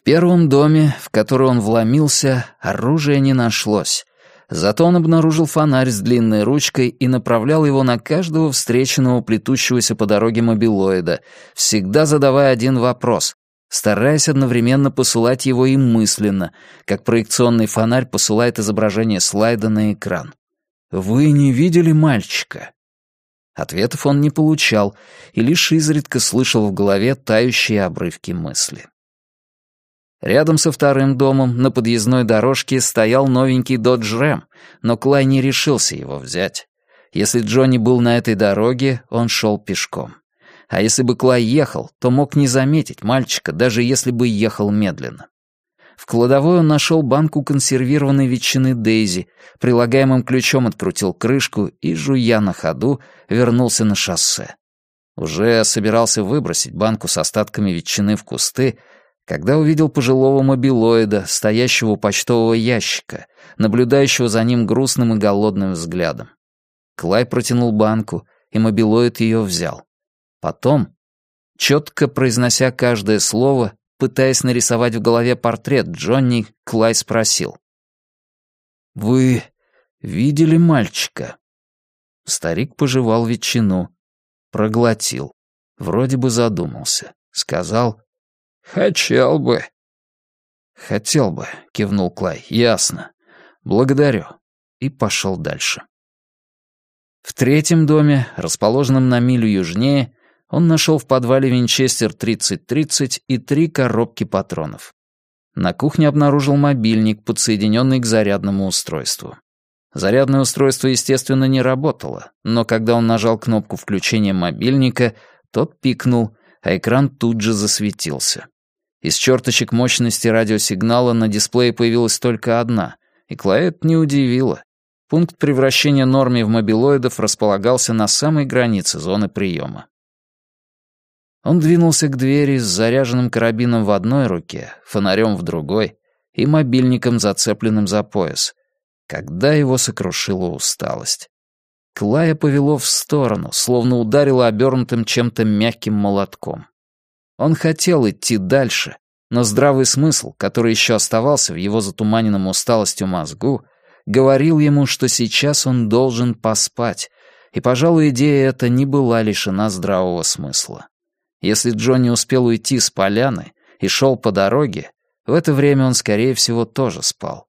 В первом доме, в который он вломился, оружия не нашлось. Зато он обнаружил фонарь с длинной ручкой и направлял его на каждого встреченного плетущегося по дороге мобилоида, всегда задавая один вопрос, стараясь одновременно посылать его им мысленно, как проекционный фонарь посылает изображение слайда на экран. «Вы не видели мальчика?» Ответов он не получал и лишь изредка слышал в голове тающие обрывки мысли. Рядом со вторым домом на подъездной дорожке стоял новенький Dodge Ram, но Клай не решился его взять. Если Джонни был на этой дороге, он шел пешком. А если бы Клай ехал, то мог не заметить мальчика, даже если бы ехал медленно. В кладовой он нашел банку консервированной ветчины Дейзи, прилагаемым ключом открутил крышку и, жуя на ходу, вернулся на шоссе. Уже собирался выбросить банку с остатками ветчины в кусты, когда увидел пожилого мобилоида, стоящего у почтового ящика, наблюдающего за ним грустным и голодным взглядом. Клай протянул банку, и мобилоид ее взял. Потом, четко произнося каждое слово, пытаясь нарисовать в голове портрет Джонни, Клай спросил. «Вы видели мальчика?» Старик пожевал ветчину, проглотил, вроде бы задумался, сказал «Хотел бы». «Хотел бы», — кивнул Клай, — «ясно. Благодарю». И пошел дальше. В третьем доме, расположенном на милю южнее, он нашел в подвале Винчестер 3030 и три коробки патронов. На кухне обнаружил мобильник, подсоединенный к зарядному устройству. Зарядное устройство, естественно, не работало, но когда он нажал кнопку включения мобильника, тот пикнул, а экран тут же засветился. Из черточек мощности радиосигнала на дисплее появилась только одна, и Клаэт не удивило. Пункт превращения норми в мобилоидов располагался на самой границе зоны приема. Он двинулся к двери с заряженным карабином в одной руке, фонарем в другой и мобильником, зацепленным за пояс, когда его сокрушила усталость. Клая повело в сторону, словно ударило обернутым чем-то мягким молотком. Он хотел идти дальше, но здравый смысл, который еще оставался в его затуманенном усталостью мозгу, говорил ему, что сейчас он должен поспать, и, пожалуй, идея эта не была лишена здравого смысла. Если Джонни успел уйти с поляны и шел по дороге, в это время он, скорее всего, тоже спал.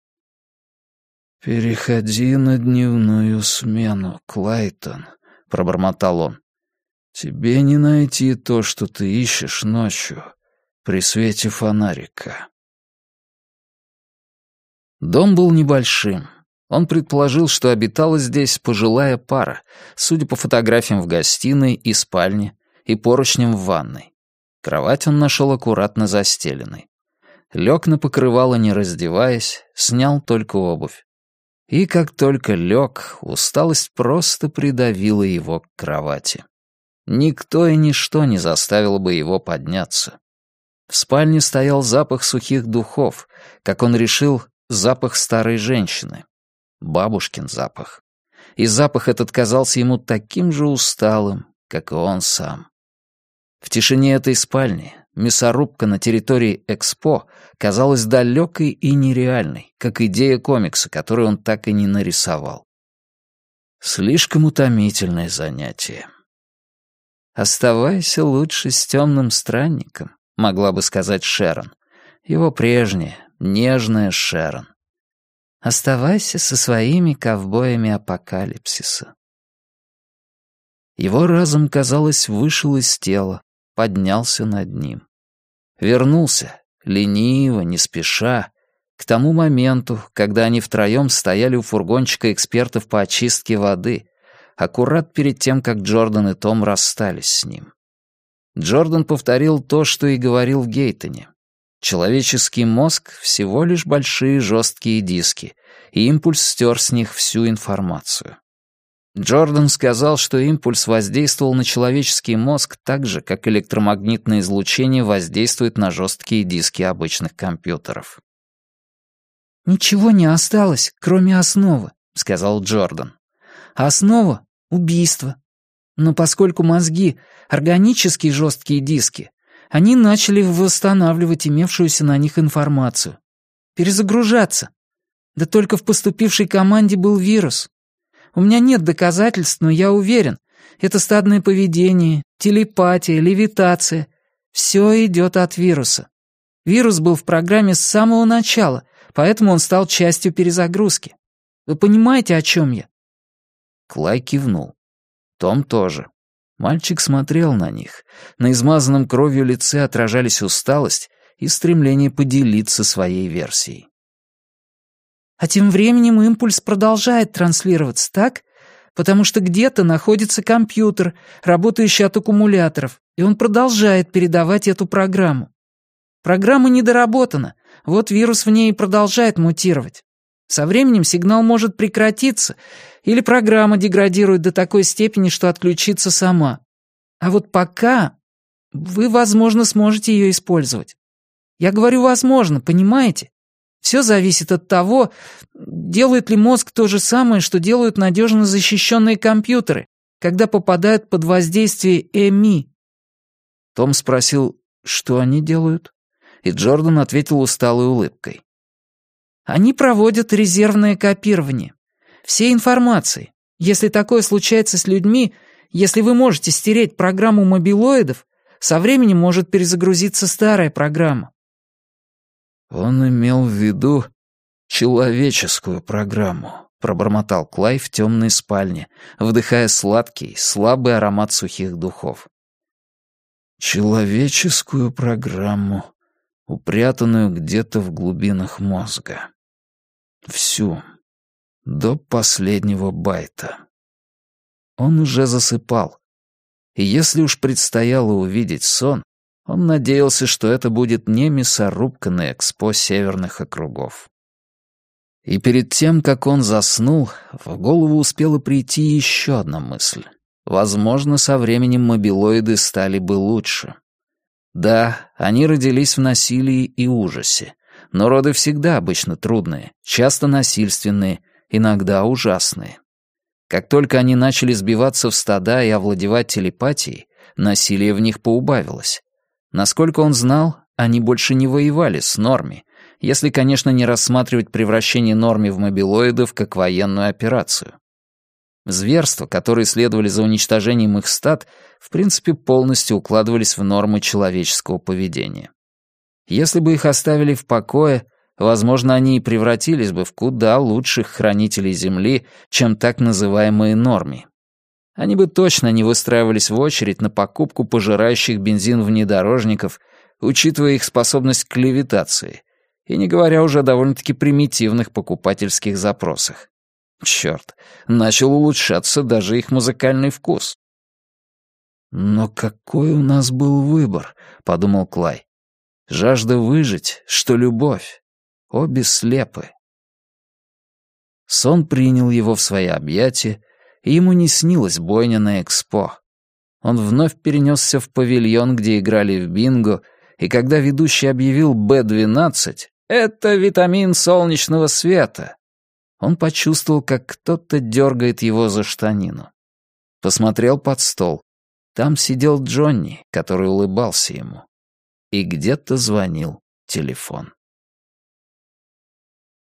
«Переходи на дневную смену, Клайтон», — пробормотал он. Тебе не найти то, что ты ищешь ночью, при свете фонарика. Дом был небольшим. Он предположил, что обитала здесь пожилая пара, судя по фотографиям в гостиной и спальне, и поручням в ванной. Кровать он нашел аккуратно застеленной. Лег на покрывало, не раздеваясь, снял только обувь. И как только лег, усталость просто придавила его к кровати. Никто и ничто не заставило бы его подняться. В спальне стоял запах сухих духов, как он решил, запах старой женщины. Бабушкин запах. И запах этот казался ему таким же усталым, как и он сам. В тишине этой спальни мясорубка на территории Экспо казалась далекой и нереальной, как идея комикса, которую он так и не нарисовал. Слишком утомительное занятие. «Оставайся лучше с темным странником», — могла бы сказать Шерон. Его прежняя, нежная Шерон. «Оставайся со своими ковбоями апокалипсиса». Его разум, казалось, вышел из тела, поднялся над ним. Вернулся, лениво, не спеша, к тому моменту, когда они втроем стояли у фургончика экспертов по очистке воды, аккурат перед тем, как Джордан и Том расстались с ним. Джордан повторил то, что и говорил в Гейтоне. Человеческий мозг — всего лишь большие жесткие диски, и импульс стер с них всю информацию. Джордан сказал, что импульс воздействовал на человеческий мозг так же, как электромагнитное излучение воздействует на жесткие диски обычных компьютеров. «Ничего не осталось, кроме основы», — сказал Джордан. «Основа убийство. Но поскольку мозги — органические жесткие диски, Они начали восстанавливать имевшуюся на них информацию. Перезагружаться. Да только в поступившей команде был вирус. У меня нет доказательств, но я уверен, это стадное поведение, телепатия, левитация. Все идет от вируса. Вирус был в программе с самого начала, поэтому он стал частью перезагрузки. Вы понимаете, о чем я?» Клай кивнул. Том тоже. Мальчик смотрел на них. На измазанном кровью лице отражались усталость и стремление поделиться своей версией. А тем временем импульс продолжает транслироваться, так? Потому что где-то находится компьютер, работающий от аккумуляторов, и он продолжает передавать эту программу. Программа недоработана, вот вирус в ней продолжает мутировать. Со временем сигнал может прекратиться, или программа деградирует до такой степени, что отключится сама. А вот пока вы, возможно, сможете ее использовать. Я говорю «возможно», понимаете? Все зависит от того, делает ли мозг то же самое, что делают надежно защищенные компьютеры, когда попадают под воздействие ЭМИ. Том спросил, что они делают, и Джордан ответил усталой улыбкой. Они проводят резервное копирование. Всей информации. Если такое случается с людьми, если вы можете стереть программу мобилоидов, со временем может перезагрузиться старая программа. «Он имел в виду человеческую программу», — пробормотал Клай в темной спальне, вдыхая сладкий, слабый аромат сухих духов. «Человеческую программу, упрятанную где-то в глубинах мозга. Всю, до последнего байта». Он уже засыпал. И если уж предстояло увидеть сон, он надеялся, что это будет не мясорубка на экспо северных округов. И перед тем, как он заснул, в голову успела прийти еще одна мысль. Возможно, со временем мобилоиды стали бы лучше. Да, они родились в насилии и ужасе, но роды всегда обычно трудные, часто насильственные, иногда ужасные. Как только они начали сбиваться в стада и овладевать телепатией, насилие в них поубавилось. Насколько он знал, они больше не воевали с Норми, если, конечно, не рассматривать превращение Норми в мобилоидов как военную операцию. Зверства, которые следовали за уничтожением их стад, в принципе, полностью укладывались в нормы человеческого поведения. Если бы их оставили в покое, возможно, они и превратились бы в куда лучших хранителей Земли, чем так называемые норми. Они бы точно не выстраивались в очередь на покупку пожирающих бензин внедорожников, учитывая их способность к левитации, и не говоря уже о довольно-таки примитивных покупательских запросах. Черт, начал улучшаться даже их музыкальный вкус. «Но какой у нас был выбор?» — подумал Клай. «Жажда выжить, что любовь. Обе слепы». Сон принял его в свои объятия, и ему не снилась бойня на экспо. Он вновь перенесся в павильон, где играли в бинго, и когда ведущий объявил Б-12 «Это витамин солнечного света», он почувствовал, как кто-то дергает его за штанину. Посмотрел под стол. Там сидел Джонни, который улыбался ему. И где-то звонил телефон.